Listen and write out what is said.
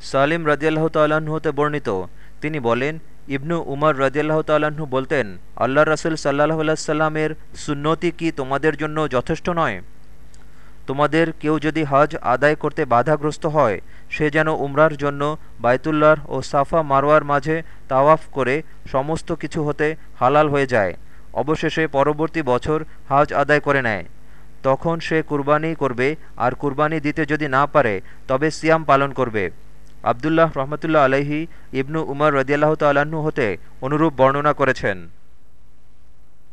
সালিম রাজিয়াল্লাহ তাল্লাহ্ন হতে বর্ণিত। তিনি বলেন, ইবনু উমর রাজিয়াল্লাহ তাল্লাহ্ন বলতেন আল্লাহ রাসুল সাল্লাহ আলাইসাল্লামের সুন্নতি কি তোমাদের জন্য যথেষ্ট নয়? তোমাদের কেউ যদি হজ আদায় করতে বাধাগ্রস্ত হয়, সে যেন উমরার জন্য বায়তুল্লার ও সাফা মারোয়ার মাঝে তাওয়াফ করে সমস্ত কিছু হতে হালাল হয়ে যায়। অবশেষে পরবর্তী বছর হাজ আদায় করে নেয়। তখন সে কুরবানি করবে আর কুরবানি দিতে যদি না পারে, তবে সিয়াম পালন করবে। আবদুল্লাহ রহমতুল্লাহ আলহি ইবনু উমর রদিয়াল্লাহ তাল্লাহ্ন হতে অনুরূপ বর্ণনা করেছেন।